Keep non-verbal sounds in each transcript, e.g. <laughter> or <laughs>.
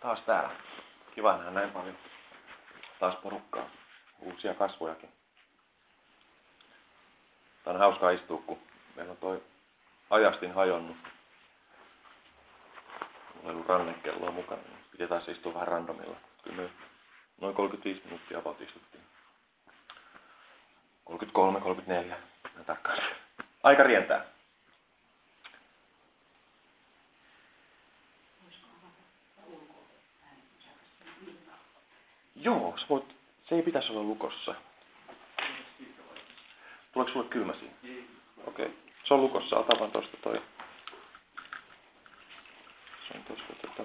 taas täällä. Kiva nähdä näin paljon taas porukkaa. Uusia kasvojakin. Tää on hauskaa istua, kun meillä on toi ajastin hajonnut. Mulla ei ollut rannekelloa mukana, niin piti taas istua vähän randomilla. Kyllä me noin 35 minuuttia about istuttiin. 33, 34. Tarkkaan. Aika rientää. Joo, voit, se ei pitäisi olla lukossa. Tuleeko sulle kylmä siinä? Okei. Okay. Se on lukossa, ota vaan tosta toi. Se on tosta tota.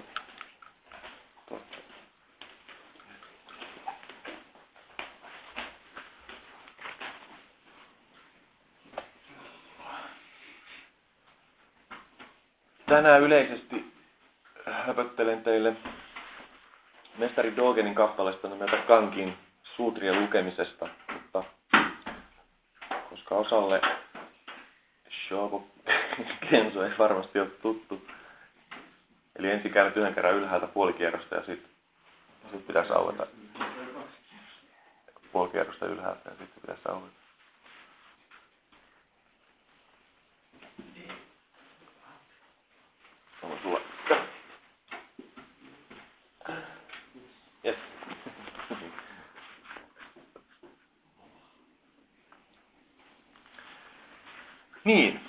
Tänään yleisesti höpöttelen teille mestari Dogenin kappaleesta nimeltä Kankin suutrien lukemisesta, mutta koska osalle Shogo <laughs> Kenzo ei varmasti ole tuttu. Eli ensin käydät yhden kerran ylhäältä puolikierrosta ja sitten sit pitäisi aueta puolikierrosta ylhäältä ja sitten pitäisi aueta. Niin.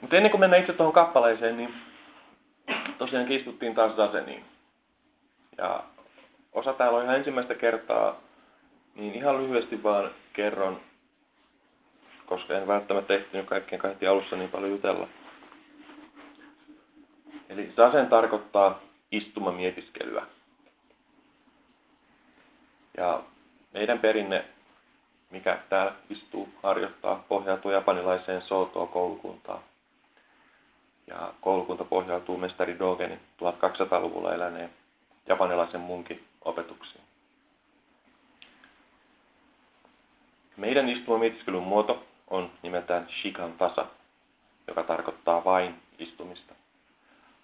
Mutta ennen kuin mennään itse tuohon kappaleeseen, niin tosiaan istuttiin taas Zaseniin. Ja osa täällä on ihan ensimmäistä kertaa, niin ihan lyhyesti vaan kerron, koska en välttämättä ehtinyt kaikkien kahti alussa niin paljon jutella. Eli sasen tarkoittaa istumamietiskelyä. Ja meidän perinne, mikä täällä istuu, harjoittaa, pohjautuu japanilaiseen Soto-koulukuntaan. Ja koulukunta pohjautuu mestari Dogenin 1200-luvulla eläneen japanilaisen munkin opetuksiin. Meidän istumamietiskelyyn muoto on nimeltään Shikan tasa, joka tarkoittaa vain istumista.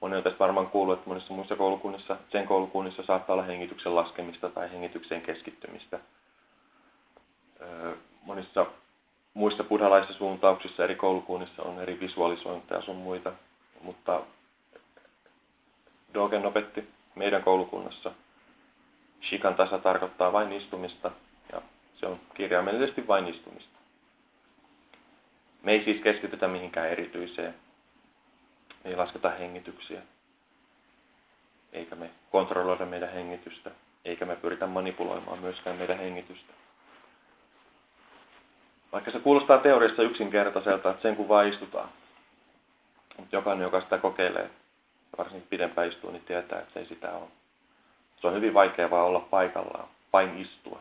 Moni on tästä varmaan kuullut, että monissa muissa koulukunnissa, sen koulukunnissa saattaa olla hengityksen laskemista tai hengitykseen keskittymistä. Monissa muissa buddhalaisissa suuntauksissa eri koulukunnissa on eri visualisointeja sun muita, mutta Dogen opetti meidän koulukunnassa. Shikan tasa tarkoittaa vain istumista ja se on kirjaimellisesti vain istumista. Me ei siis keskitytä mihinkään erityiseen ei lasketa hengityksiä, eikä me kontrolloida meidän hengitystä, eikä me pyritä manipuloimaan myöskään meidän hengitystä. Vaikka se kuulostaa teoriassa yksinkertaiselta, että sen kun vaan istutaan. Mutta jokainen, joka sitä kokeilee, varsinkin pidempään istuu, niin tietää, että se ei sitä ole. Se on hyvin vaikea vaan olla paikallaan, vain istua.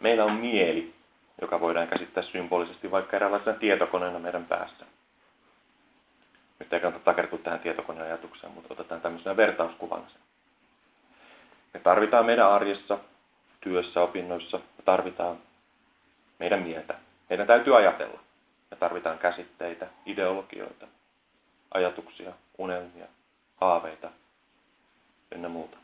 Meillä on mieli, joka voidaan käsittää symbolisesti vaikka eräänlaisena tietokoneena meidän päässä. Nyt ei kannata takertua tähän tietokoneen ajatukseen, mutta otetaan tämmöisenä vertauskuvana se. Me tarvitaan meidän arjessa, työssä, opinnoissa, me tarvitaan meidän mieltä. Meidän täytyy ajatella. Me tarvitaan käsitteitä, ideologioita, ajatuksia, unelmia, haaveita ynnä muuta.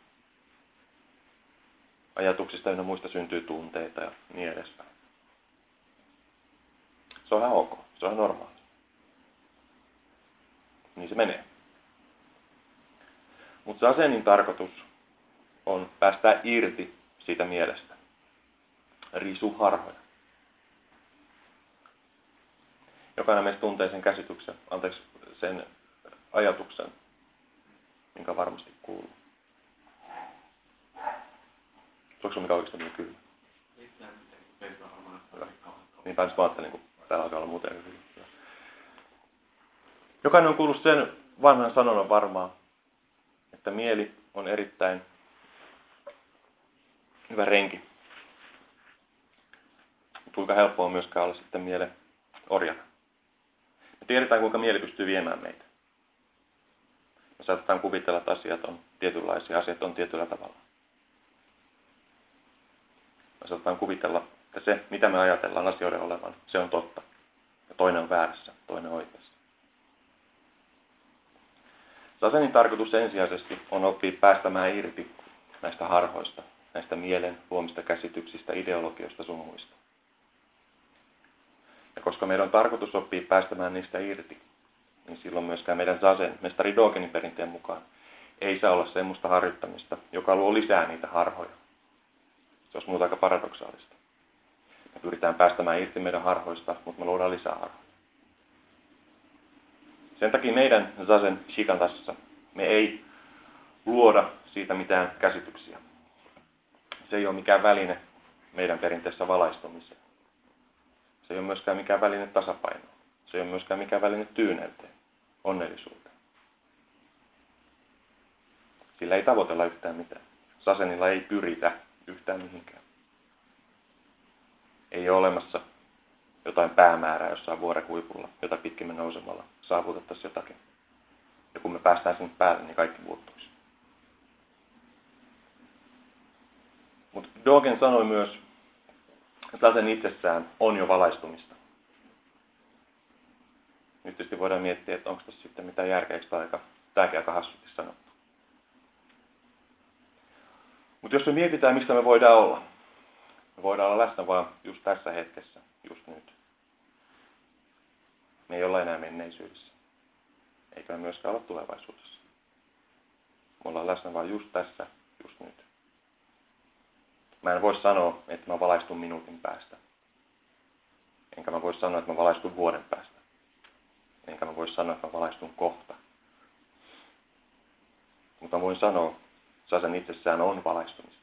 Ajatuksista ynnä muista syntyy tunteita ja niin edespäin. Se on ihan ok. Se on normaali. Niin se menee. Mutta se asennin tarkoitus on päästää irti siitä mielestä. Risu harhoja. Jokainen meistä tuntee sen käsityksen, anteeksi, sen ajatuksen, minkä varmasti kuuluu. Onko mikä oikeastaan kyllä? Niin päin mä ajattelin, kun täällä alkaa olla muuten hyvin. Jokainen on kuullut sen vanhan sanonnan varmaan, että mieli on erittäin hyvä renki. Kuinka helppoa on myöskään olla sitten mielen orjana. Me tiedetään, kuinka mieli pystyy viemään meitä. Me saatetaan kuvitella, että asiat on tietynlaisia, asiat on tietyllä tavalla. Me saatetaan kuvitella, että se, mitä me ajatellaan asioiden olevan, se on totta. Ja toinen on väärässä, toinen oikeassa. Sasenin tarkoitus ensisijaisesti on oppia päästämään irti näistä harhoista, näistä mielen luomista käsityksistä, ideologioista sun muista. Ja koska meidän on tarkoitus oppia päästämään niistä irti, niin silloin myöskään meidän Zazen, mestari Dogenin perinteen mukaan, ei saa olla semmoista harjoittamista, joka luo lisää niitä harhoja. Se olisi muuta aika paradoksaalista. Pyritään päästämään irti meidän harhoista, mutta me luodaan lisää harhoja. Sen takia meidän Zazen Shikantassa me ei luoda siitä mitään käsityksiä. Se ei ole mikään väline meidän perinteessä valaistumiseen. Se ei ole myöskään mikään väline tasapainoon. Se ei ole myöskään mikään väline tyyneyteen, onnellisuuteen. Sillä ei tavoitella yhtään mitään. Sasenilla ei pyritä yhtään mihinkään. Ei ole olemassa jotain päämäärää jossain vuoren huipulla, jota pitkin me nousemalla saavutettaisiin jotakin. Ja kun me päästään sinne päälle, niin kaikki muuttuisi. Mutta Dogen sanoi myös, että Sasen itsessään on jo valaistumista. Nyt tietysti voidaan miettiä, että onko tässä sitten mitään järkeä, eikö aika, tämäkin aika hassusti sanottu. Mutta jos me mietitään, mistä me voidaan olla, me voidaan olla läsnä vaan just tässä hetkessä, just nyt. Me ei olla enää menneisyydessä, eikä me myöskään olla tulevaisuudessa. Me ollaan läsnä vaan just tässä, just nyt. Mä en voi sanoa, että mä valaistun minuutin päästä. Enkä mä voi sanoa, että mä valaistun vuoden päästä. Enkä mä voi sanoa, että mä valaistun kohta. Mutta mä voin sanoa, Sasen itsessään on valaistumista.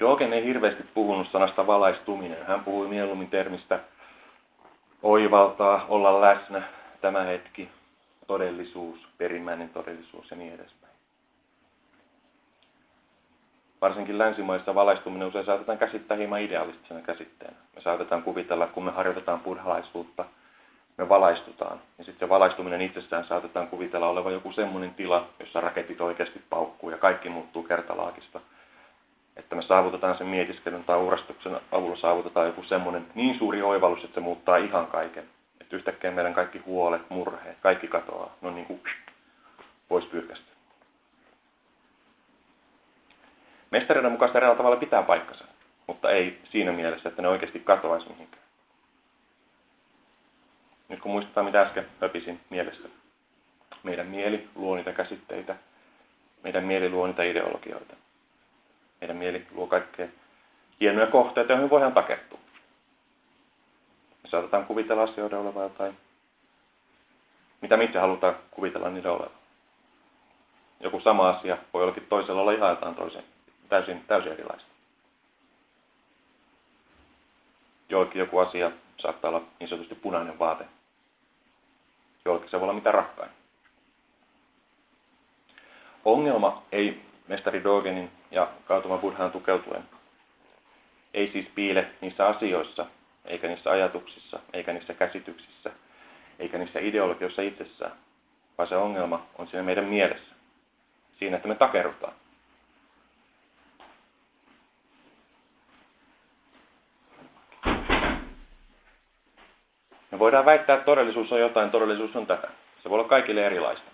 Dogen ei hirveästi puhunut sanasta valaistuminen. Hän puhui mieluummin termistä oivaltaa, olla läsnä, tämä hetki, todellisuus, perimmäinen todellisuus ja niin edespäin. Varsinkin länsimaissa valaistuminen usein saatetaan käsittää hieman idealistisena käsitteenä. Me saatetaan kuvitella, kun me harjoitetaan buddhalaisuutta, me valaistutaan. Ja sitten se valaistuminen itsessään saatetaan kuvitella olevan joku semmoinen tila, jossa raketit oikeasti paukkuu ja kaikki muuttuu kertalaakista. Että me saavutetaan sen mietiskelyn tai uurastuksen avulla saavutetaan joku semmoinen niin suuri oivallus, että se muuttaa ihan kaiken. Että yhtäkkiä meidän kaikki huolet, murheet, kaikki katoaa. No niin kuin pois pyyhkästä. Mestareiden mukaista eräällä tavalla pitää paikkansa, mutta ei siinä mielessä, että ne oikeasti katoaisi mihinkään. Nyt kun muistetaan, mitä äsken höpisin mielessä. Meidän mieli luo niitä käsitteitä. Meidän mieli luo niitä ideologioita. Meidän mieli luo kaikkea hienoja kohteita, joihin voidaan takertua. Me saatetaan kuvitella asioiden olevan jotain, mitä me itse halutaan kuvitella niiden olevan. Joku sama asia voi jollakin toisella olla ihan jotain toisen, täysin, täysin erilaista. Jollakin joku asia saattaa olla niin sanotusti punainen vaate. Jollakin se voi olla mitä rakkain. Ongelma ei mestari Dogenin ja kautuma Buddhaan tukeutuen ei siis piile niissä asioissa, eikä niissä ajatuksissa, eikä niissä käsityksissä, eikä niissä ideologioissa itsessään, vaan se ongelma on siinä meidän mielessä. Siinä, että me takerrutaan. Me voidaan väittää, että todellisuus on jotain, todellisuus on tätä. Se voi olla kaikille erilaista.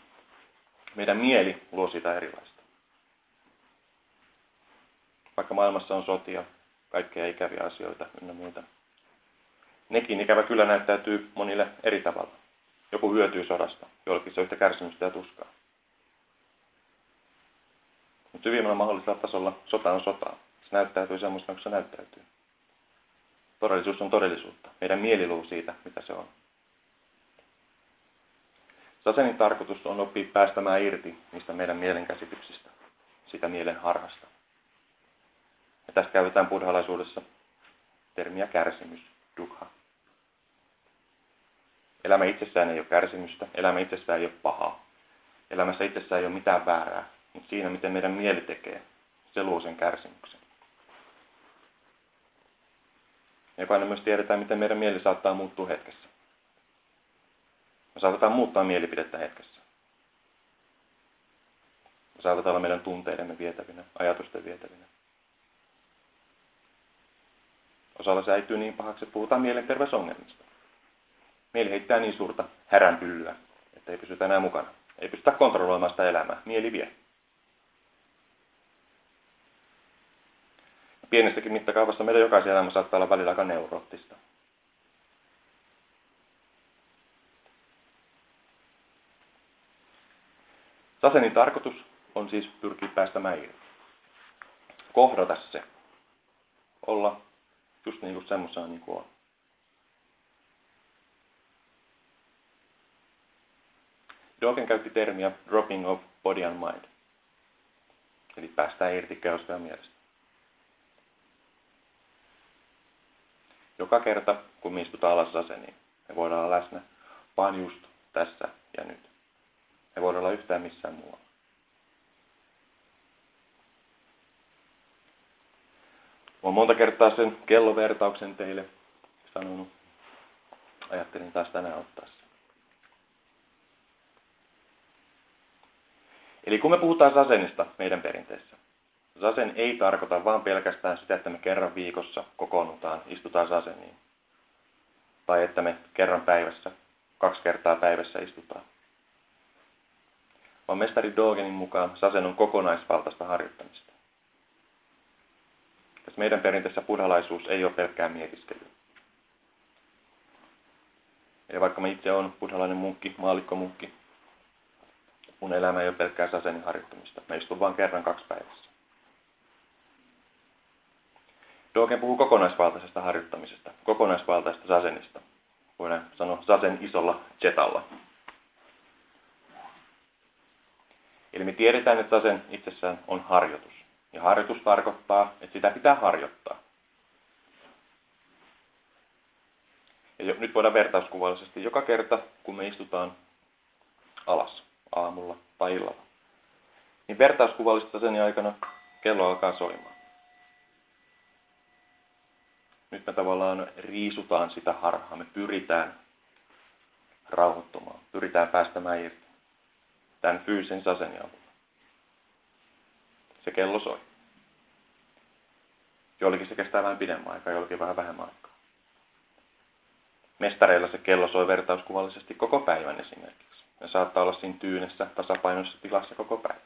Meidän mieli luo sitä erilaista. Vaikka maailmassa on sotia, kaikkea ikäviä asioita ynnä muita. Nekin ikävä kyllä näyttäytyy monille eri tavalla. Joku hyötyy sodasta, jollakin se yhtä kärsimystä ja tuskaa. Mutta hyvimmällä mahdollisella tasolla sota on sotaa. Se näyttäytyy semmoista, kun se näyttäytyy. Todellisuus on todellisuutta. Meidän mieli luo siitä, mitä se on. Sasenin tarkoitus on oppia päästämään irti niistä meidän mielenkäsityksistä, sitä mielen harhasta. Ja tästä käytetään buddhalaisuudessa termiä kärsimys, dukha. Elämä itsessään ei ole kärsimystä, elämä itsessään ei ole pahaa. Elämässä itsessään ei ole mitään väärää, mutta siinä, miten meidän mieli tekee, se luo sen kärsimyksen. Jokainen myös tiedetään, miten meidän mieli saattaa muuttua hetkessä. Me saatetaan muuttaa mielipidettä hetkessä. Me saavat olla meidän tunteidemme vietävinä, ajatusten vietävinä. Osalla se äityy niin pahaksi, että puhutaan mielenterveysongelmista. Mieli heittää niin suurta häränpyllyä, että ei pysytä enää mukana. Ei pystytä kontrolloimaan sitä elämää. Mieli vie. Pienestäkin mittakaavassa meidän jokaisen elämä saattaa olla välillä aika neuroottista. Sasenin tarkoitus on siis pyrkiä päästämään irti. Kohdata se. Olla just niin kuin semmoisena niin kuin on. Dogen käytti termiä dropping of body and mind. Eli päästään irti kehosta ja mielestä. Joka kerta, kun me istutaan alas aseniin, me voidaan olla läsnä vaan just tässä ja nyt. Me voidaan olla yhtään missään muualla. Olen monta kertaa sen kellovertauksen teille sanonut. Ajattelin taas tänään ottaa sen. Eli kun me puhutaan sasenista meidän perinteessä, sasen ei tarkoita vain pelkästään sitä, että me kerran viikossa kokoonnutaan, istutaan saseniin. Tai että me kerran päivässä, kaksi kertaa päivässä istutaan. Vaan mestari Dogenin mukaan sasen on kokonaisvaltaista harjoittamista. Tässä meidän perinteessä buddhalaisuus ei ole pelkkää mietiskelyä. Eli vaikka mä itse olen buddhalainen munkki, maallikkomunkki, mun elämä ei ole pelkkää sasenin harjoittamista. Mä istun vain kerran kaksi päivässä. Dogen puhuu kokonaisvaltaisesta harjoittamisesta, kokonaisvaltaisesta sasenista. Voidaan sanoa sasen isolla jetalla. Eli me tiedetään, että sasen itsessään on harjoitus. Ja harjoitus tarkoittaa, että sitä pitää harjoittaa. Ja nyt voidaan vertauskuvallisesti joka kerta, kun me istutaan alas aamulla tai illalla, niin vertauskuvallista sen aikana kello alkaa soimaan. Nyt me tavallaan riisutaan sitä harhaa, me pyritään rauhoittumaan, pyritään päästämään irti tämän fyysisen sasen avulla se kello soi. Jollekin se kestää vähän pidemmän aikaa, jollekin vähän vähemmän aikaa. Mestareilla se kello soi vertauskuvallisesti koko päivän esimerkiksi. Ne saattaa olla siinä tyynessä, tasapainoisessa tilassa koko päivän.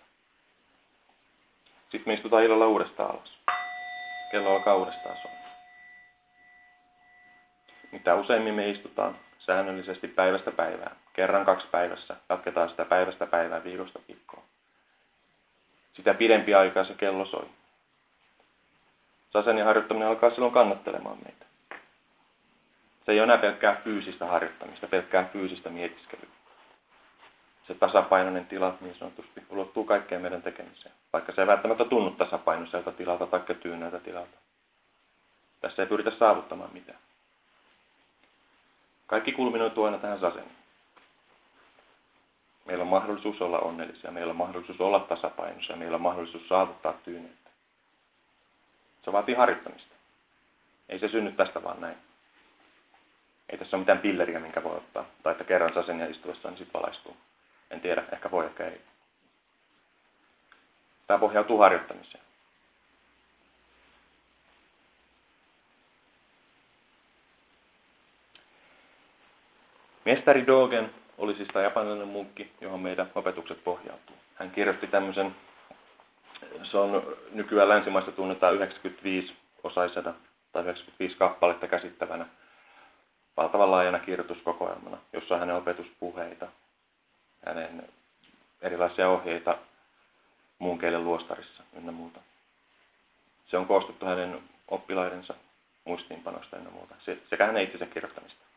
Sitten me istutaan illalla uudestaan alas. Kello alkaa uudestaan soimaan. Mitä useimmin me istutaan säännöllisesti päivästä päivään, kerran kaksi päivässä, jatketaan sitä päivästä päivään viikosta viikkoon sitä pidempi aikaa se kello soi. Sasenin harjoittaminen alkaa silloin kannattelemaan meitä. Se ei ole enää pelkkää fyysistä harjoittamista, pelkkää fyysistä mietiskelyä. Se tasapainoinen tila niin sanotusti ulottuu kaikkeen meidän tekemiseen, vaikka se ei välttämättä tunnu tasapainoiselta tilalta tai tyyneltä tilalta. Tässä ei pyritä saavuttamaan mitään. Kaikki kulminoituu aina tähän saseniin. Meillä on mahdollisuus olla onnellisia, meillä on mahdollisuus olla tasapainoisia, meillä on mahdollisuus saavuttaa tyyneyttä. Se vaatii harjoittamista. Ei se synny tästä vaan näin. Ei tässä ole mitään pilleriä, minkä voi ottaa. Tai että kerran sasen ja istuessa, niin sitten valaistuu. En tiedä, ehkä voi, ehkä ei. Tämä pohjautuu harjoittamiseen. Mestari Dogen oli siis tämä japanilainen munkki, johon meidän opetukset pohjautuu. Hän kirjoitti tämmöisen, se on nykyään länsimaista tunnetaan 95 osaisena tai 95 kappaletta käsittävänä valtavan laajana kirjoituskokoelmana, jossa on hänen opetuspuheita, hänen erilaisia ohjeita munkeille luostarissa ynnä muuta. Se on koostuttu hänen oppilaidensa muistiinpanosta ynnä muuta, sekä hänen itsensä kirjoittamista.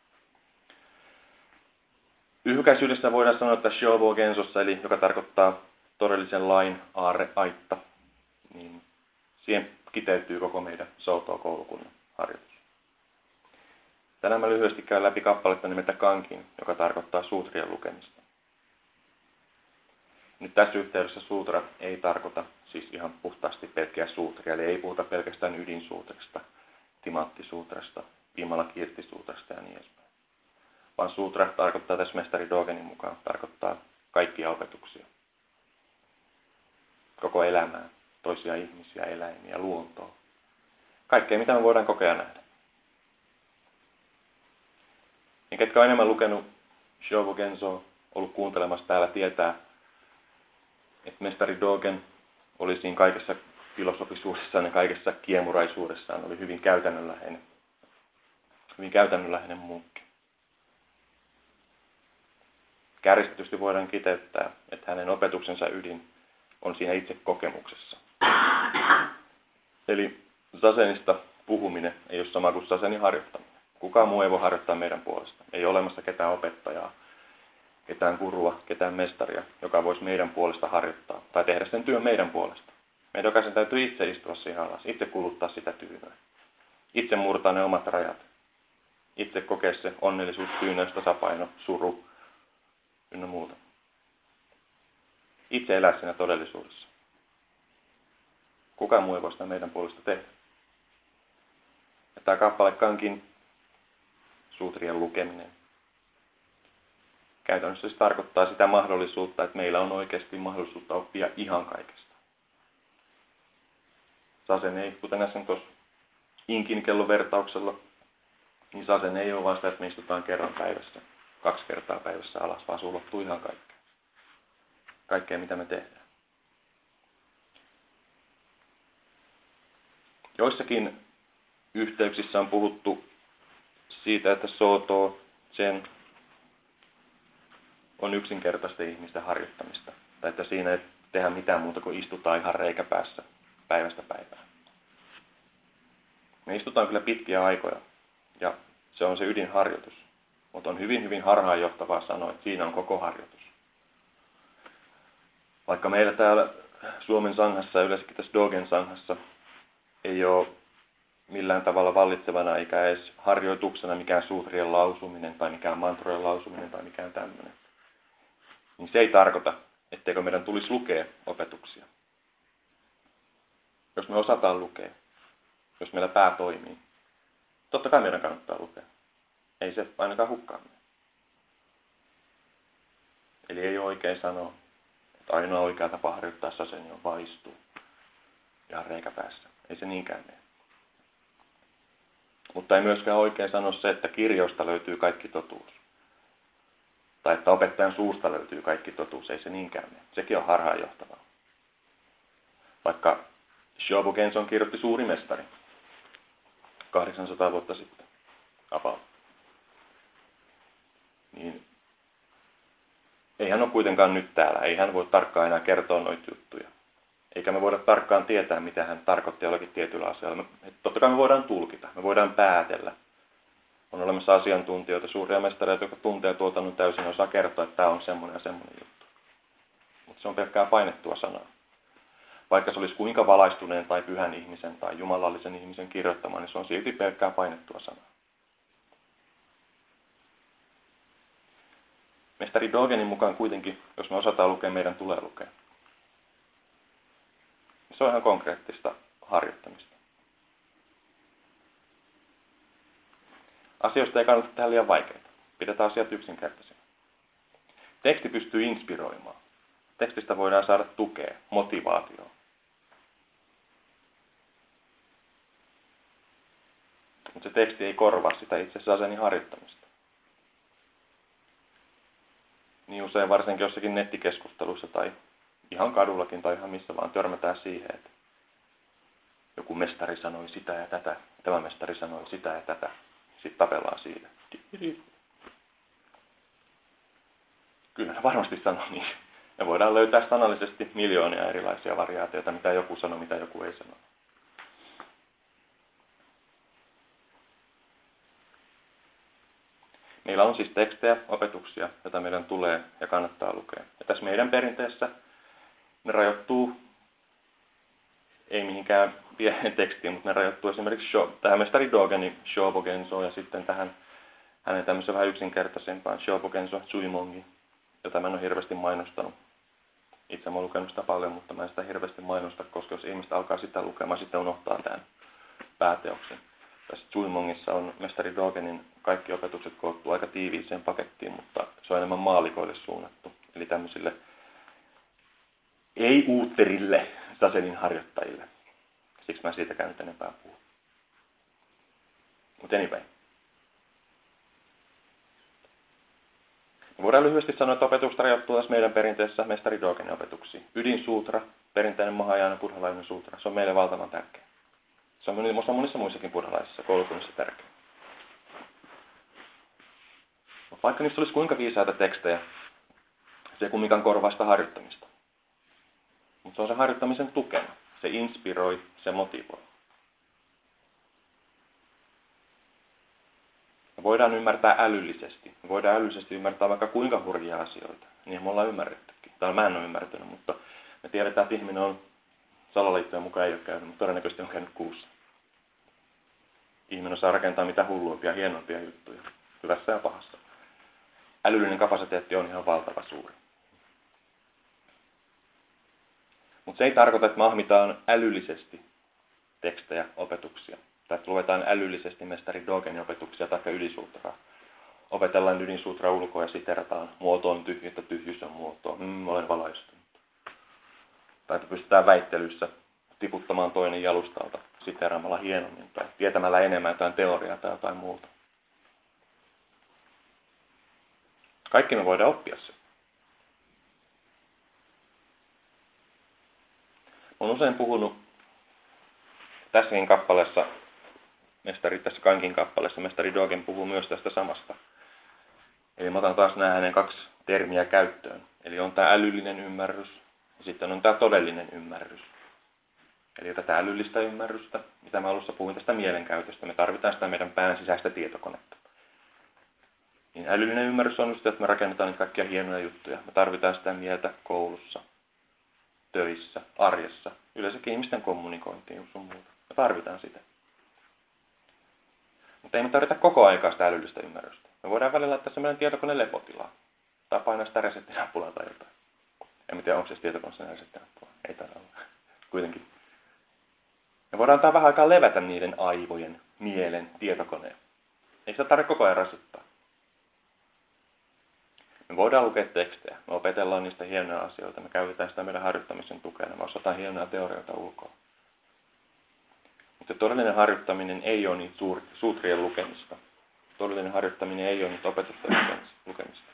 Lyhykäisyydessä voidaan sanoa, että Shobo Gensossa, eli joka tarkoittaa todellisen lain aarre aitta, niin siihen kiteytyy koko meidän Soutoa-koulukunnan harjoitus. Tänään mä lyhyesti käyn läpi kappaletta nimeltä Kankin, joka tarkoittaa suutrien lukemista. Nyt tässä yhteydessä suutra ei tarkoita siis ihan puhtaasti pelkkiä suutria, eli ei puhuta pelkästään ydinsuutrasta, timanttisuutrasta, vimalakirtisuutrasta ja niin edespäin vaan sutra tarkoittaa tässä mestari Dogenin mukaan, tarkoittaa kaikkia opetuksia. koko elämää, toisia ihmisiä, eläimiä, luontoa. Kaikkea, mitä me voidaan kokea nähdä. Ja ketkä on enemmän lukenut Shovo Genzo, ollut kuuntelemassa täällä, tietää, että mestari Dogen oli siinä kaikessa filosofisuudessaan ja kaikessa kiemuraisuudessaan oli hyvin käytännönläheinen. Hyvin käytännönläheinen munkki. Kärjistetysti voidaan kiteyttää, että hänen opetuksensa ydin on siinä itse kokemuksessa. Eli sasenista puhuminen ei ole sama kuin sasenin harjoittaminen. Kukaan muu ei voi harjoittaa meidän puolesta. Ei ole olemassa ketään opettajaa, ketään kurua, ketään mestaria, joka voisi meidän puolesta harjoittaa tai tehdä sen työn meidän puolesta. Meidän jokaisen täytyy itse istua siihen alas, itse kuluttaa sitä tyynää. Itse murtaa ne omat rajat. Itse kokea se onnellisuus, tyyneys, tasapaino, suru ynnä muuta. Itse elää siinä todellisuudessa. Kukaan muu ei voi sitä meidän puolesta tehdä. Ja tämä kappale kankin suutrien lukeminen käytännössä se tarkoittaa sitä mahdollisuutta, että meillä on oikeasti mahdollisuutta oppia ihan kaikesta. Sasen ei, kuten äsken tuossa Inkin vertauksella, niin sasen ei ole vain sitä, että me istutaan kerran päivässä, kaksi kertaa päivässä alas, vaan se ulottuu ihan kaikkea. Kaikkea, mitä me tehdään. Joissakin yhteyksissä on puhuttu siitä, että Soto, sen on yksinkertaista ihmisten harjoittamista. Tai että siinä ei tehdä mitään muuta kuin istutaan ihan reikäpäässä päivästä päivään. Me istutaan kyllä pitkiä aikoja ja se on se ydinharjoitus. Mutta on hyvin, hyvin harhaanjohtavaa sanoa, että siinä on koko harjoitus. Vaikka meillä täällä Suomen sanghassa ja yleensäkin tässä Dogen sanghassa ei ole millään tavalla vallitsevana eikä edes harjoituksena mikään suutrien lausuminen tai mikään mantrojen lausuminen tai mikään tämmöinen niin se ei tarkoita, etteikö meidän tulisi lukea opetuksia. Jos me osataan lukea, jos meillä pää toimii, totta kai meidän kannattaa lukea. Ei se ainakaan hukkaa Eli ei ole oikein sanoa, että ainoa oikea tapa harjoittaa saseni on vaistua ihan reikäpäässä. Ei se niinkään mene. Mutta ei myöskään oikein sanoa se, että kirjoista löytyy kaikki totuus tai että opettajan suusta löytyy kaikki totuus, ei se niinkään mene. Sekin on harhaanjohtavaa. Vaikka Shobu Genson kirjoitti Suuri mestari 800 vuotta sitten, about. Niin ei hän ole kuitenkaan nyt täällä. Ei hän voi tarkkaan enää kertoa noita juttuja. Eikä me voida tarkkaan tietää, mitä hän tarkoitti jollakin tietyllä asialla. Totta kai me voidaan tulkita, me voidaan päätellä, on olemassa asiantuntijoita, suuria mestareita, jotka tuntee tuotannon täysin osaa kertoa, että tämä on semmoinen ja semmoinen juttu. Mutta se on pelkkää painettua sanaa. Vaikka se olisi kuinka valaistuneen tai pyhän ihmisen tai jumalallisen ihmisen kirjoittama, niin se on silti pelkkää painettua sanaa. Mestari Dogenin mukaan kuitenkin, jos me osataan lukea, meidän tulee lukea. Se on ihan konkreettista harjoittamista. Asioista ei kannata tehdä liian vaikeita. Pidetään asiat yksinkertaisina. Teksti pystyy inspiroimaan. Tekstistä voidaan saada tukea, motivaatioa. Mutta se teksti ei korvaa sitä itse asiassa harjoittamista. Niin usein varsinkin jossakin nettikeskustelussa tai ihan kadullakin tai ihan missä vaan törmätään siihen, että joku mestari sanoi sitä ja tätä, tämä mestari sanoi sitä ja tätä. Sitten tapellaan siitä. Kyllä ne varmasti sanoo niin. Me voidaan löytää sanallisesti miljoonia erilaisia variaatioita, mitä joku sanoo, mitä joku ei sano. Meillä on siis tekstejä, opetuksia, joita meidän tulee ja kannattaa lukea. Ja tässä meidän perinteessä ne rajoittuu ei mihinkään pienen tekstiin, mutta ne rajoittuu esimerkiksi show, tähän mestari Dogenin Shobogenso ja sitten tähän hänen tämmöisen vähän yksinkertaisempaan Shobogenso Tsuimongi, jota mä en ole hirveästi mainostanut. Itse mä oon lukenut sitä paljon, mutta mä en sitä hirveästi mainosta, koska jos ihmistä alkaa sitä lukemaan, sitten unohtaa tämän pääteoksen. Tässä Tsuimongissa on mestari Dogenin kaikki opetukset koottu aika tiiviiseen pakettiin, mutta se on enemmän maalikoille suunnattu. Eli tämmöisille Ei uutterille Sasenin harjoittajille. Siksi mä siitä nyt enempää puhun. Mutta anyway. Voidaan lyhyesti sanoa, että opetusta rajoittuu tässä meidän perinteessä mestari Dogenin opetuksiin. Ydinsuutra, perinteinen Mahajana buddhalainen suutra, se on meille valtavan tärkeä. Se on monissa muissakin buddhalaisissa koulutunnissa tärkeä. Vaikka niissä olisi kuinka viisaita tekstejä, se ei kumminkaan korvaa sitä harjoittamista. Mutta se on se harjoittamisen tukena. Se inspiroi, se motivoi. Me voidaan ymmärtää älyllisesti. Me voidaan älyllisesti ymmärtää vaikka kuinka hurjia asioita. Niin me ollaan ymmärrettykin. Tai mä en ole ymmärtänyt, mutta me tiedetään, että ihminen on salaliittojen mukaan ei ole käynyt, mutta todennäköisesti on käynyt kuussa. Ihminen osaa rakentaa mitä hulluimpia, hienompia juttuja, hyvässä ja pahassa. Älyllinen kapasiteetti on ihan valtava suuri. Mutta se ei tarkoita, että mahmitaan älyllisesti tekstejä, opetuksia. Tai että luetaan älyllisesti mestari Dogenin opetuksia tai ylisuutraa. Opetellaan ydinsuutra ulkoa ja siterataan. Muoto on tyhjä, että tyhjyys on muotoa. Mm, olen valaistunut. Tai että pystytään väittelyssä tiputtamaan toinen jalustalta siteraamalla hienommin tai tietämällä enemmän jotain teoriaa tai jotain muuta. Kaikki me voidaan oppia se. Olen usein puhunut tässäkin kappaleessa, mestari tässä kankin kappaleessa, mestari Dogen puhuu myös tästä samasta. Eli mä otan taas nämä hänen kaksi termiä käyttöön. Eli on tämä älyllinen ymmärrys ja sitten on tämä todellinen ymmärrys. Eli tätä älyllistä ymmärrystä, mitä mä alussa puhuin tästä mielenkäytöstä, me tarvitaan sitä meidän pään sisäistä tietokonetta. Niin älyllinen ymmärrys on just, että me rakennetaan niitä kaikkia hienoja juttuja. Me tarvitaan sitä mieltä koulussa, töissä, arjessa, yleensäkin ihmisten kommunikointiin sun muuta. Me tarvitaan sitä. Mutta ei me tarvita koko aikaa sitä älyllistä ymmärrystä. Me voidaan välillä laittaa semmoinen tietokone lepotilaa. Tai painaa sitä resettinappulaa tai jotain. En tiedä, onko se tietokoneessa resettinappula. Ei taida olla. Kuitenkin. Me voidaan antaa vähän aikaa levätä niiden aivojen, mielen, tietokoneen. Ei sitä tarvitse koko ajan rasittaa. Me voidaan lukea tekstejä, me opetellaan niistä hienoja asioita, me käytetään sitä meidän harjoittamisen tukena, me osataan hienoja teorioita ulkoa. Mutta todellinen harjoittaminen ei ole niitä suutrien lukemista. Todellinen harjoittaminen ei ole niitä opetusten lukemista.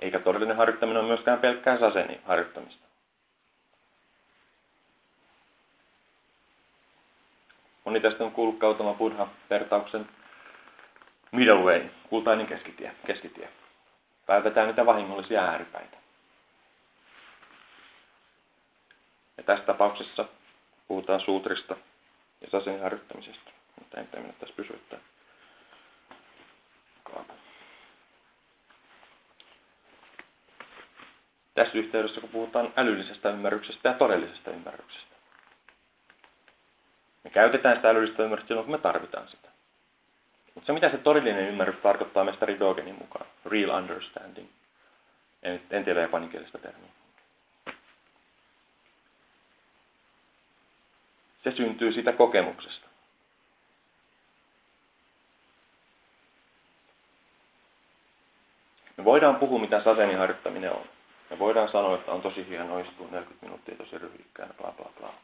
Eikä todellinen harjoittaminen ole myöskään pelkkää saseni harjoittamista. Moni tästä on kuullut Kautama Buddha-vertauksen middle way, kultainen keskitie. keskitie. Vältetään niitä vahingollisia ääripäitä. Ja tässä tapauksessa puhutaan suutrista ja sasin harjoittamisesta. Mutta en mennä tässä pysyttää. Tässä yhteydessä, kun puhutaan älyllisestä ymmärryksestä ja todellisesta ymmärryksestä. Me käytetään sitä älyllistä ymmärrystä silloin, kun me tarvitaan sitä. Mutta se, mitä se todellinen ymmärrys tarkoittaa mestari Dogenin mukaan, real understanding, en, en tiedä japaninkielistä termiä. Se syntyy siitä kokemuksesta. Me voidaan puhua, mitä sasenin harjoittaminen on. Me voidaan sanoa, että on tosi hieno istua 40 minuuttia tosi ryhdikkään, bla bla bla.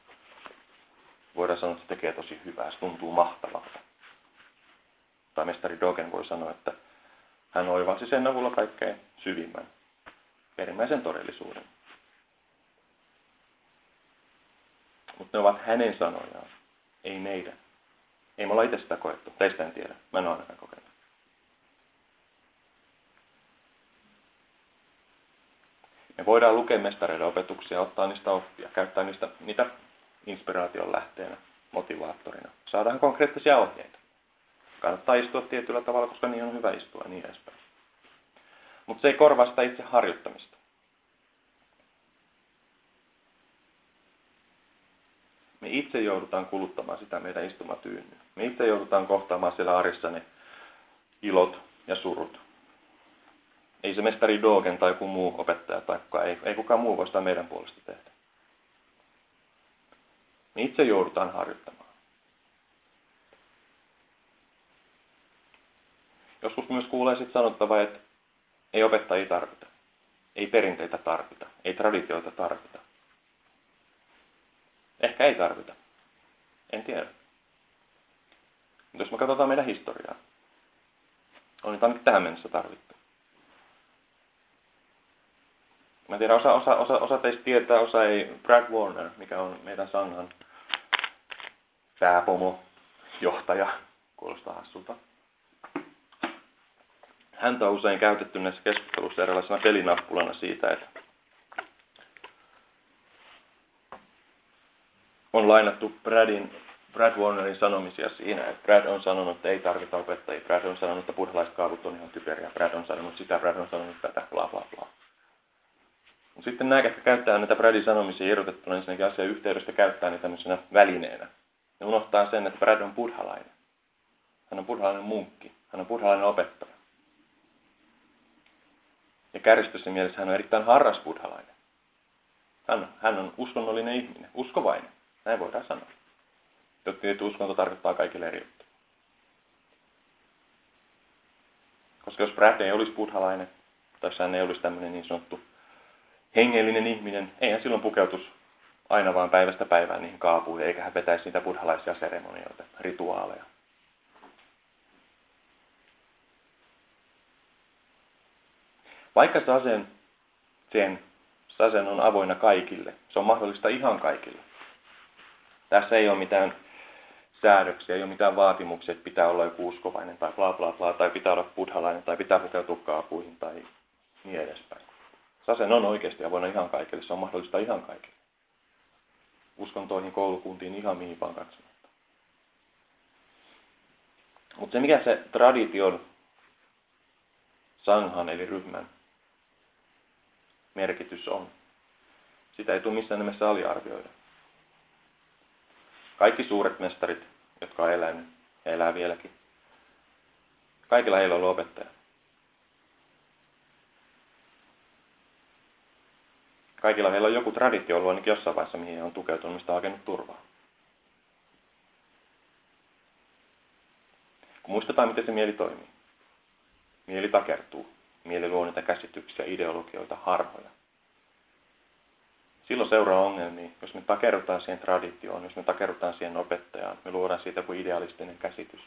Voidaan sanoa, että se tekee tosi hyvää, se tuntuu mahtavalta tai mestari Dogen voi sanoa, että hän oivalsi sen avulla kaikkein syvimmän, perimmäisen todellisuuden. Mutta ne ovat hänen sanojaan, ei meidän. Ei me olla itse sitä koettu. Teistä en tiedä. Mä en ole ainakaan kokenut. Me voidaan lukea mestareiden opetuksia, ottaa niistä oppia, käyttää niistä, niitä inspiraation lähteenä, motivaattorina. Saadaan konkreettisia ohjeita. Kannattaa istua tietyllä tavalla, koska niin on hyvä istua ja niin edespäin. Mutta se ei korvaa sitä itse harjoittamista. Me itse joudutaan kuluttamaan sitä meidän istumatyynyä. Me itse joudutaan kohtaamaan siellä arjessa ne ilot ja surut. Ei se mestari Dogen tai joku muu opettaja tai ei, ei kukaan muu voi sitä meidän puolesta tehdä. Me itse joudutaan harjoittamaan. Joskus myös kuulee sitten sanottava, että ei opettajia tarvita. Ei perinteitä tarvita, ei traditioita tarvita. Ehkä ei tarvita. En tiedä. Mutta jos me katsotaan meidän historiaa, on niitä ainakin tähän mennessä tarvittu. Mä tiedän, osa, osa, osa, osa teistä tietää, osa ei. Brad Warner, mikä on meidän sangan pääpomo, johtaja, kuulostaa hassulta. Häntä on usein käytetty näissä keskustelussa erilaisena pelinappulana siitä, että on lainattu Bradin, Brad Warnerin sanomisia siinä, että Brad on sanonut, että ei tarvita opettajia. Brad on sanonut, että buddhalaiset kaavut on ihan typeriä. Brad on sanonut sitä, Brad on sanonut tätä, bla bla bla. Mutta sitten nämä, jotka käyttää näitä Bradin sanomisia irrotettuna ensinnäkin asian yhteydestä, käyttää niitä tämmöisenä välineenä. Ne unohtaa sen, että Brad on buddhalainen. Hän on buddhalainen munkki. Hän on buddhalainen opettaja. Ja kärjistyssä mielessä hän on erittäin harras buddhalainen. Hän, hän on uskonnollinen ihminen, uskovainen. Näin voidaan sanoa. Jotta uskonto tarkoittaa kaikille eri juttuja. Koska jos Brad ei olisi buddhalainen, tai hän ei olisi tämmöinen niin sanottu hengellinen ihminen, eihän silloin pukeutus aina vaan päivästä päivään niihin kaapuihin, eikä hän vetäisi niitä buddhalaisia seremonioita, rituaaleja. Vaikka sasen, sen, sasen on avoinna kaikille, se on mahdollista ihan kaikille. Tässä ei ole mitään säädöksiä, ei ole mitään vaatimuksia, että pitää olla joku uskovainen tai bla bla bla, tai pitää olla buddhalainen, tai pitää pukeutua kaapuihin tai niin edespäin. Sasen on oikeasti avoinna ihan kaikille, se on mahdollista ihan kaikille. Uskontoihin, koulukuntiin, ihan mihin vaan katsomatta. Mutta se mikä se tradition sanghan eli ryhmän merkitys on, sitä ei tule missään nimessä aliarvioida. Kaikki suuret mestarit, jotka on elänyt ja elää vieläkin, kaikilla heillä on opettaja. Kaikilla heillä on joku traditio ollut ainakin jossain vaiheessa, mihin he on tukeutunut, mistä on hakenut turvaa. Kun muistetaan, miten se mieli toimii. Mieli takertuu. Mieli luo niitä käsityksiä, ideologioita, harhoja. Silloin seuraa ongelmia, jos me takerrutaan siihen traditioon, jos me takerrutaan siihen opettajaan, me luodaan siitä joku idealistinen käsitys.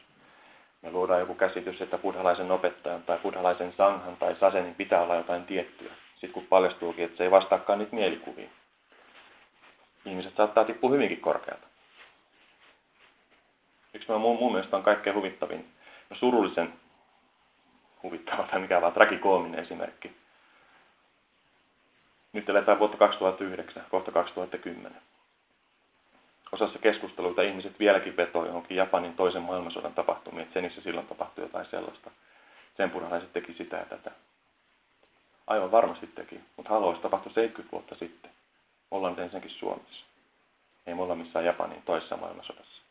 Me luodaan joku käsitys, että buddhalaisen opettajan tai buddhalaisen sanghan tai sasenin pitää olla jotain tiettyä sitten kun paljastuukin, että se ei vastaakaan niitä mielikuvia. Ihmiset saattaa tippua hyvinkin korkealta. Yksi mun, mun mielestä on kaikkein huvittavin ja surullisen huvittava tai mikä vaan trakikoominen esimerkki. Nyt eletään vuotta 2009, kohta 2010. Osassa keskusteluita ihmiset vieläkin vetoo johonkin Japanin toisen maailmansodan tapahtumiin, että Senissä silloin tapahtui jotain sellaista. Sen purhalaiset teki sitä ja tätä. Aivan varmasti teki, mutta haluaisi tapahtua 70 vuotta sitten. Me ollaan nyt ensinnäkin Suomessa. Ei me olla missään Japanin toisessa maailmansodassa.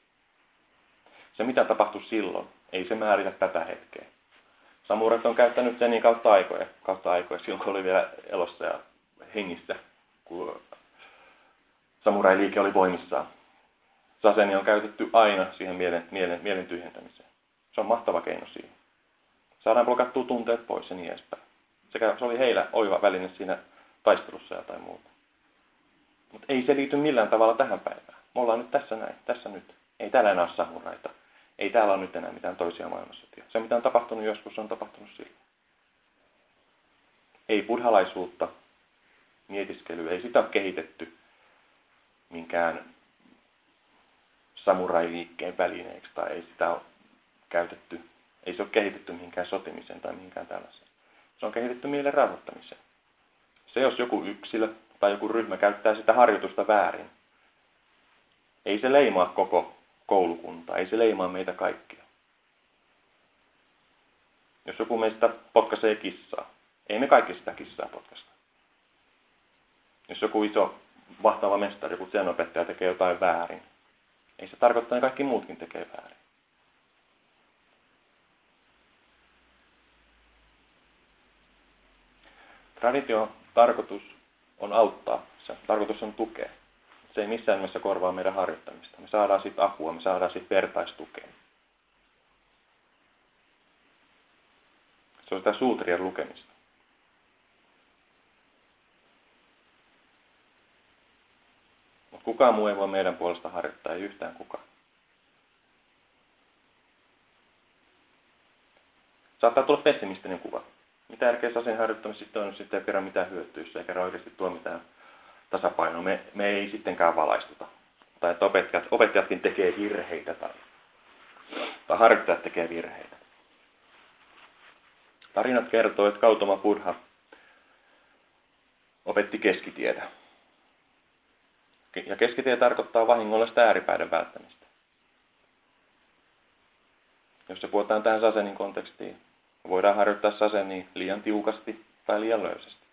Se, mitä tapahtui silloin, ei se määritä tätä hetkeä. Samurat on käyttänyt sen niin kautta aikoja, kautta aikoja, silloin kun oli vielä elossa ja hengissä, kun samurai-liike oli voimissaan. Saseni on käytetty aina siihen mielen, mielen, mielen tyhjentämiseen. Se on mahtava keino siihen. Saadaan blokattua tunteet pois ja niin edespäin. Sekä se oli heillä oiva väline siinä taistelussa ja tai muuta. Mutta ei se liity millään tavalla tähän päivään. Me ollaan nyt tässä näin, tässä nyt. Ei täällä enää ole samuraita. Ei täällä ole nyt enää mitään toisia maailmansotia. Se, mitä on tapahtunut joskus, on tapahtunut silloin. Ei buddhalaisuutta, mietiskelyä, ei sitä ole kehitetty minkään samurai-liikkeen välineeksi tai ei sitä ole käytetty, ei se ole kehitetty mihinkään sotimiseen tai mihinkään tällaiseen. Se on kehitetty mielen rauhoittamiseen. Se, jos joku yksilö tai joku ryhmä käyttää sitä harjoitusta väärin, ei se leimaa koko koulukuntaa, ei se leimaa meitä kaikkia. Jos joku meistä potkaisee kissaa, ei me kaikki sitä kissaa potkasta. Jos joku iso mahtava mestari, joku sen opettaja tekee jotain väärin, ei se tarkoita, että kaikki muutkin tekee väärin. Tradition tarkoitus on auttaa, se tarkoitus on tukea. Se ei missään nimessä korvaa meidän harjoittamista. Me saadaan siitä apua, me saadaan siitä vertaistukea. Se on sitä suutrien lukemista. Mutta kukaan muu ei voi meidän puolesta harjoittaa, ei yhtään kukaan. Saattaa tulla pessimistinen kuva. Mitä järkeä sasen harjoittamisesta on, sitten ei kerran mitään hyötyä, jos ei kerran oikeasti tuo mitään tasapainoa. Me, me ei sittenkään valaistuta. Tai että opettajat, opettajatkin tekee virheitä tai, tai harjoittajat tekee virheitä. Tarinat kertoo, että Kautoma Buddha opetti keskitietä. Ja keskitie tarkoittaa vahingollista ääripäiden välttämistä. Jos se puhutaan tähän sasenin kontekstiin, voidaan harjoittaa saseni liian tiukasti tai liian löysästi.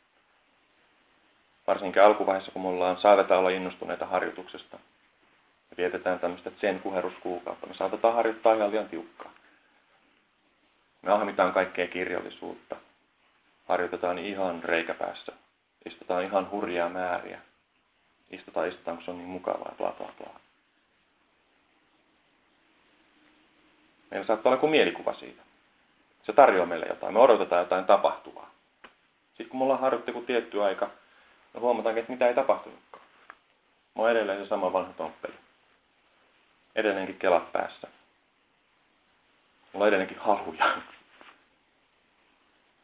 Varsinkin alkuvaiheessa, kun me ollaan, saatetaan olla innostuneita harjoituksesta. Ja vietetään tämmöistä sen kuheruskuukautta. Me saatetaan harjoittaa ihan liian tiukkaa. Me ahmitaan kaikkea kirjallisuutta. Harjoitetaan ihan reikäpäässä. Istutaan ihan hurjaa määriä. Istutaan, istutaan, kun se on niin mukavaa, bla bla bla. Meillä saattaa olla kuin mielikuva siitä. Se tarjoaa meille jotain. Me odotetaan jotain tapahtuvaa. Sitten kun me ollaan harjoittu joku tietty aika, me huomataan, että mitä ei tapahtunutkaan. Mä oon edelleen se sama vanha tomppeli. Edelleenkin kelat päässä. Mulla on edelleenkin haluja.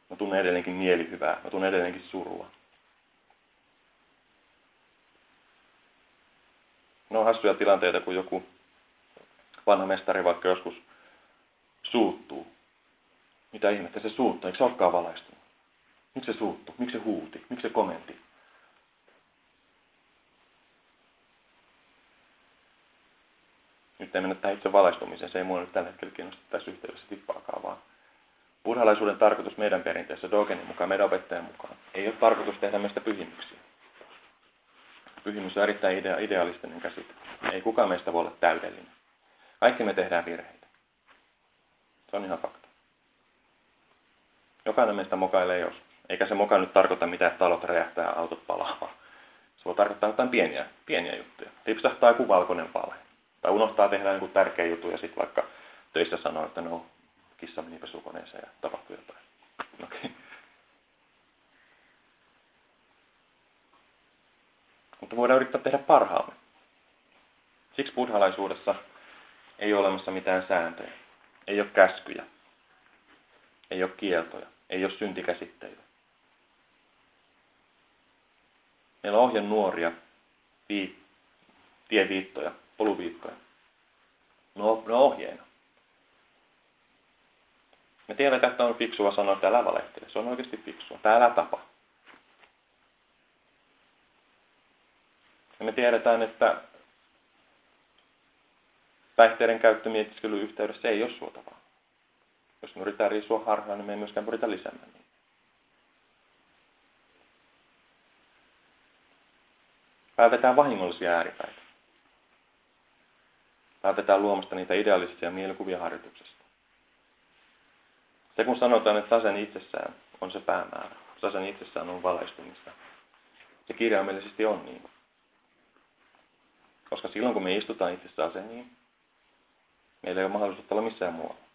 Mä tunnen edelleenkin mielihyvää. Mä tunnen edelleenkin surua. Ne on hassuja tilanteita, kun joku vanha mestari vaikka joskus suuttuu. Mitä ihmettä se suuttuu? Eikö se olekaan valaistunut? Miksi se suuttuu? Miksi se huuti? Miksi se komenti? Nyt ei mennä tähän itse valaistumiseen. Se ei mua nyt tällä hetkellä kiinnosta tässä yhteydessä tippaakaan, vaan buddhalaisuuden tarkoitus meidän perinteessä, Dogenin mukaan, meidän opettajan mukaan, ei ole tarkoitus tehdä meistä pyhimyksiä. Pyhimys on erittäin idea, idealistinen käsite. Ei kukaan meistä voi olla täydellinen. Kaikki me tehdään virheitä. Se on ihan fakta. Jokainen meistä mokailee joskus. Eikä se moka nyt tarkoita mitään, että talot räjähtää autot palaa. Se voi tarkoittaa jotain pieniä, pieniä juttuja. Tipsahtaa joku valkoinen pale. Tai unohtaa tehdä joku tärkeä juttu ja sitten vaikka töissä sanoo, että no, kissa meni pesukoneeseen ja tapahtui jotain. Okay. Mutta voidaan yrittää tehdä parhaamme. Siksi buddhalaisuudessa ei ole olemassa mitään sääntöjä. Ei ole käskyjä. Ei ole kieltoja. Ei ole syntikäsitteitä. Meillä on ohjenuoria, vii, tieviittoja, poluviittoja. No, no ohjeena. Me tiedetään, että on fiksua sanoa, että älä valehtele. Se on oikeasti fiksua. Tämä älä tapa. Ja me tiedetään, että päihteiden käyttö yhteydessä ei ole suotavaa. Jos me yritetään riisua harhaan, niin me ei myöskään pyritä lisäämään niin. Vältetään vahingollisia ääripäitä. Vältetään luomasta niitä idealistisia mielikuvia harjoituksesta. Se kun sanotaan, että sasen itsessään on se päämäärä, sasen itsessään on valaistumista, se kirjaimellisesti on niin. Koska silloin kun me istutaan itsessä niin meillä ei ole mahdollisuutta olla missään muualla.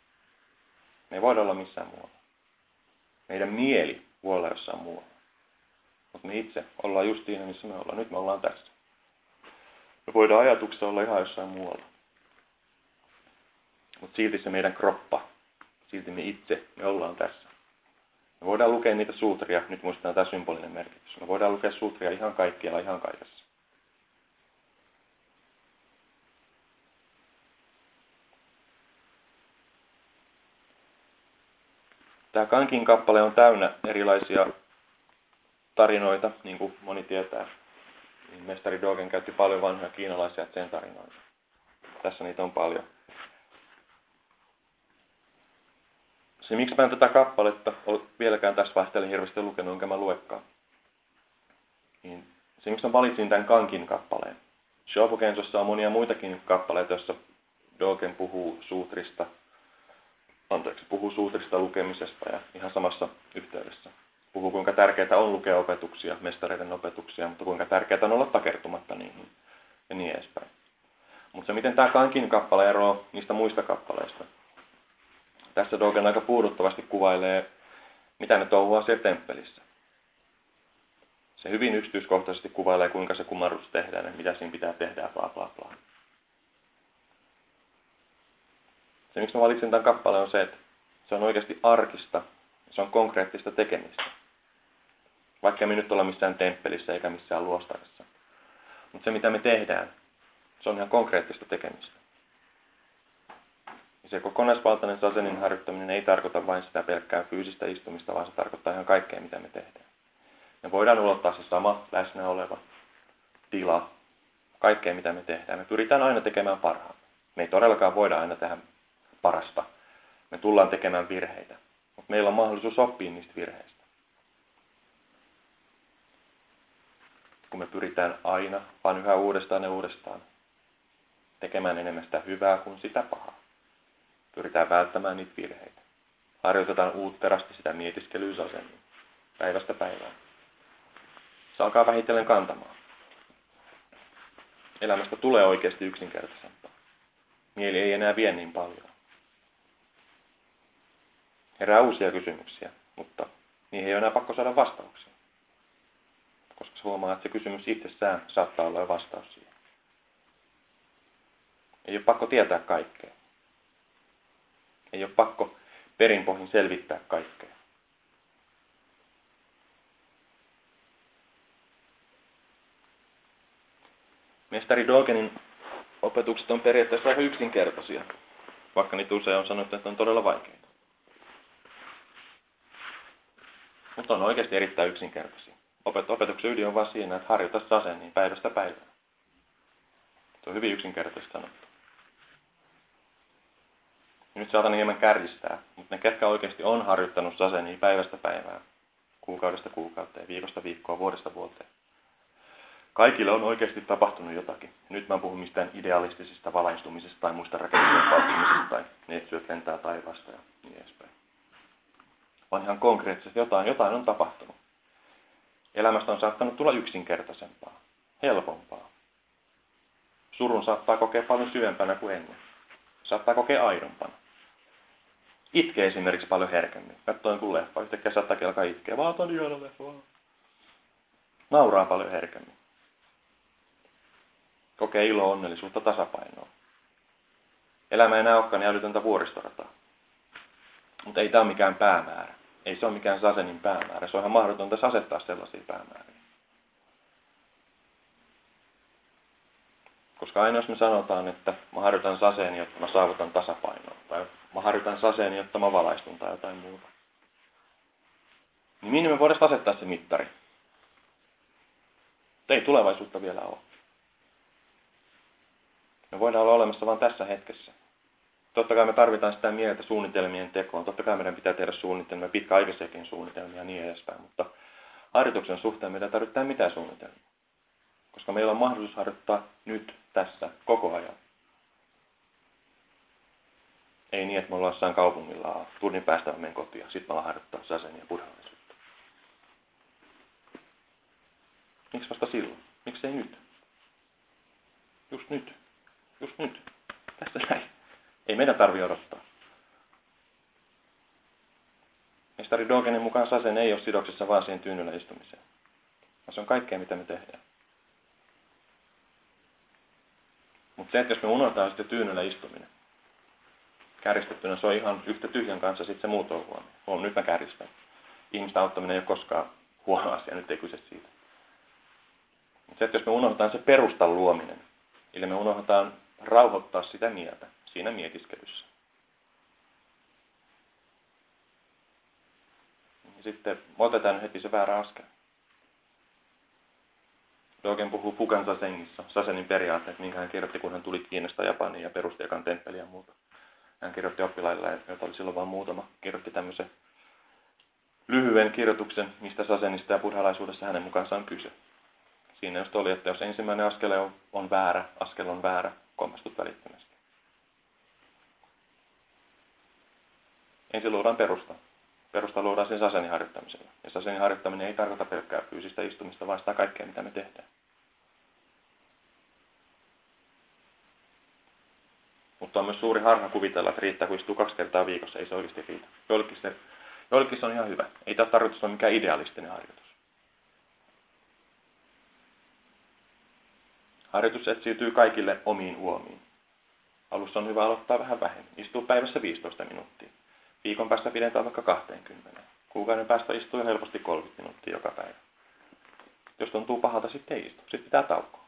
Me ei voida olla missään muualla. Meidän mieli voi olla jossain muualla. Mutta me itse ollaan just siinä, missä me ollaan. Nyt me ollaan tässä. Me voidaan ajatuksessa olla ihan jossain muualla. Mutta silti se meidän kroppa, silti me itse, me ollaan tässä. Me voidaan lukea niitä suutria, nyt muistetaan tämä symbolinen merkitys. Me voidaan lukea suutria ihan kaikkialla, ihan kaikessa. Tämä Kankin kappale on täynnä erilaisia tarinoita, niin kuin moni tietää. Niin mestari Dogen käytti paljon vanhoja kiinalaisia sen tarinoita. Tässä niitä on paljon. Se, miksi mä en tätä kappaletta vieläkään tässä vaiheessa hirveästi lukenut, enkä mä luekaan. Niin se, miksi mä valitsin tämän Kankin kappaleen. Shofukensossa on monia muitakin kappaleita, joissa Dogen puhuu suutrista – anteeksi, puhuu suutrista lukemisesta ja ihan samassa yhteydessä. Puhuu kuinka tärkeää on lukea opetuksia, mestareiden opetuksia, mutta kuinka tärkeää on olla takertumatta niihin ja niin edespäin. Mutta se, miten tämä Kankin kappale eroaa niistä muista kappaleista. Tässä Dogen aika puuduttavasti kuvailee, mitä ne touhuaa siellä temppelissä. Se hyvin yksityiskohtaisesti kuvailee, kuinka se kumarrus tehdään ja mitä siinä pitää tehdä, bla bla bla. Se, miksi mä valitsin tämän kappaleen, on se, että se on oikeasti arkista, se on konkreettista tekemistä. Vaikka me nyt olla missään temppelissä eikä missään luostarissa. Mutta se, mitä me tehdään, se on ihan konkreettista tekemistä. Ja se kokonaisvaltainen sasenin harjoittaminen ei tarkoita vain sitä pelkkää fyysistä istumista, vaan se tarkoittaa ihan kaikkea, mitä me tehdään. Me voidaan ulottaa se sama läsnä oleva tila, kaikkea mitä me tehdään. Me pyritään aina tekemään parhaamme. Me ei todellakaan voida aina tehdä parasta. Me tullaan tekemään virheitä, mutta meillä on mahdollisuus oppia niistä virheistä. Kun me pyritään aina, vaan yhä uudestaan ja uudestaan, tekemään enemmän sitä hyvää kuin sitä pahaa. Pyritään välttämään niitä virheitä. Harjoitetaan uutterasti sitä mietiskelyysasennua päivästä päivään. Se alkaa vähitellen kantamaan. Elämästä tulee oikeasti yksinkertaisempaa. Mieli ei enää vie niin paljon. Herää uusia kysymyksiä, mutta niihin ei ole enää pakko saada vastauksia. Koska se huomaa, että se kysymys itsessään saattaa olla jo vastaus siihen. Ei ole pakko tietää kaikkea. Ei ole pakko perinpohjin selvittää kaikkea. Mestari Dogenin opetukset on periaatteessa aika yksinkertaisia, vaikka niitä usein on sanottu, että on todella vaikeita. Mutta on oikeasti erittäin yksinkertaisia. Opet opetuksen ydin on vain siinä, että harjoita sasen niin päivästä päivään. Se on hyvin yksinkertaisesti sanottu. Ja nyt saatan hieman kärjistää, mutta ne, ketkä oikeasti on harjoittanut sasenia päivästä päivään, kuukaudesta kuukauteen, viikosta viikkoa, vuodesta vuoteen, Kaikille on oikeasti tapahtunut jotakin. Nyt mä en puhu mistään idealistisista valaistumisista tai muista rakennusten palkkimisista tai neitsyöt lentää taivaasta ja niin edespäin. Vaan ihan konkreettisesti jotain, jotain on tapahtunut. Elämästä on saattanut tulla yksinkertaisempaa, helpompaa. Surun saattaa kokea paljon syvempänä kuin ennen. Saattaa kokea aidompana. Itkee esimerkiksi paljon herkemmin. Katsoin kun leffa, yhtäkkiä saattaa kelkaa itkeä. Vaan on ihana leffa. Nauraa paljon herkemmin kokee iloa, onnellisuutta, tasapainoa. Elämä ei enää olekaan niin älytöntä vuoristorataa. Mutta ei tämä ole mikään päämäärä. Ei se ole mikään sasenin päämäärä. Se on ihan mahdotonta asettaa sellaisia päämääriä. Koska aina jos me sanotaan, että mä harjoitan saseeni, jotta mä saavutan tasapainoa, tai mä harjoitan saseeni, jotta mä valaistun tai jotain muuta, niin minne me voidaan asettaa se mittari? Ei tulevaisuutta vielä ole. Me voidaan olla olemassa vain tässä hetkessä. Totta kai me tarvitaan sitä mieltä suunnitelmien tekoon. Totta kai meidän pitää tehdä suunnitelmia, pitkäaikaisiakin suunnitelmia ja niin edespäin. Mutta harjoituksen suhteen meidän tarvitaan mitään suunnitelmia. Koska meillä on mahdollisuus harjoittaa nyt, tässä, koko ajan. Ei niin, että me ollaan jossain kaupungilla tunnin päästä meidän kotia. Sitten me ollaan harjoittaa sasen ja buddhalaisuutta. Miksi vasta silloin? Miksi ei nyt? Just nyt. Just nyt. Tässä näin. Ei meidän tarvi odottaa. Mestari Dogenin mukaan sasen ei ole sidoksissa vaan siihen tyynyllä istumiseen. Se on kaikkea, mitä me tehdään. Mutta se, että jos me unohtaa sitten tyynyllä istuminen, kärjistettynä se on ihan yhtä tyhjän kanssa, sitten se muut on huono. Huom, nyt mä kärjistän. Ihmistä auttaminen ei ole koskaan huono asia, nyt ei kyse siitä. Mutta se, että jos me unohdetaan se perustan luominen, eli me unohdetaan rauhoittaa sitä mieltä siinä mietiskelyssä. Sitten otetaan heti se väärä askel. Dogen puhuu Fukan Sasengissa, Sasenin periaatteet, minkä hän kirjoitti, kun hän tuli Kiinasta Japaniin ja perusti ekan temppeliä ja muuta. Hän kirjoitti oppilaille, joita oli silloin vain muutama, kirjoitti tämmöisen lyhyen kirjoituksen, mistä Sasenista ja buddhalaisuudessa hänen mukaansa on kyse. Siinä just oli, että jos ensimmäinen askel on, väärä, askel on väärä, kompastut välittömästi. Ensin luodaan perusta. Perusta luodaan sen sasenin harjoittamisella. Ja sasenin harjoittaminen ei tarkoita pelkkää fyysistä istumista, vaan sitä kaikkea, mitä me tehdään. Mutta on myös suuri harha kuvitella, että riittää, kun istuu kaksi kertaa viikossa. Ei se oikeasti riitä. Joillekin se, on ihan hyvä. Ei tämä tarkoitus ole mikään idealistinen harjoitus. Harjoitus etsiytyy kaikille omiin uomiin. Alussa on hyvä aloittaa vähän vähemmän. Istuu päivässä 15 minuuttia. Viikon päästä pidetään vaikka 20. Kuukauden päästä istuu helposti 30 minuuttia joka päivä. Jos tuntuu pahalta, sitten ei istu. Sitten pitää taukoa.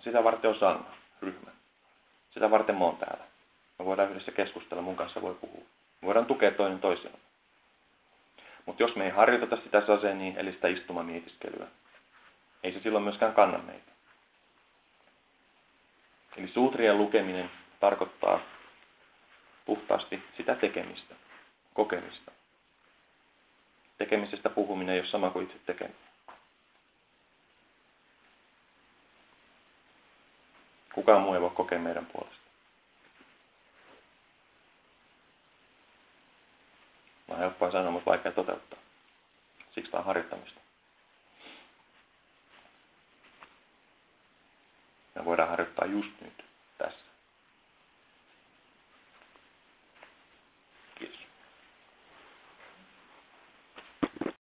Sitä varten on Sanna, ryhmä. Sitä varten mä oon täällä. Me voidaan yhdessä keskustella, mun kanssa voi puhua. Me voidaan tukea toinen toisiaan. Mutta jos me ei harjoiteta sitä saseen niin, eli sitä istumamietiskelyä, ei se silloin myöskään kanna meitä. Eli suutrien lukeminen tarkoittaa puhtaasti sitä tekemistä, kokemista. Tekemisestä puhuminen ei ole sama kuin itse tekeminen. Kukaan muu ei voi kokea meidän puolesta. No helppoa sanoa, mutta vaikea toteuttaa. Siksi tämä on harjoittamista. Me voidaan harjoittaa just nyt.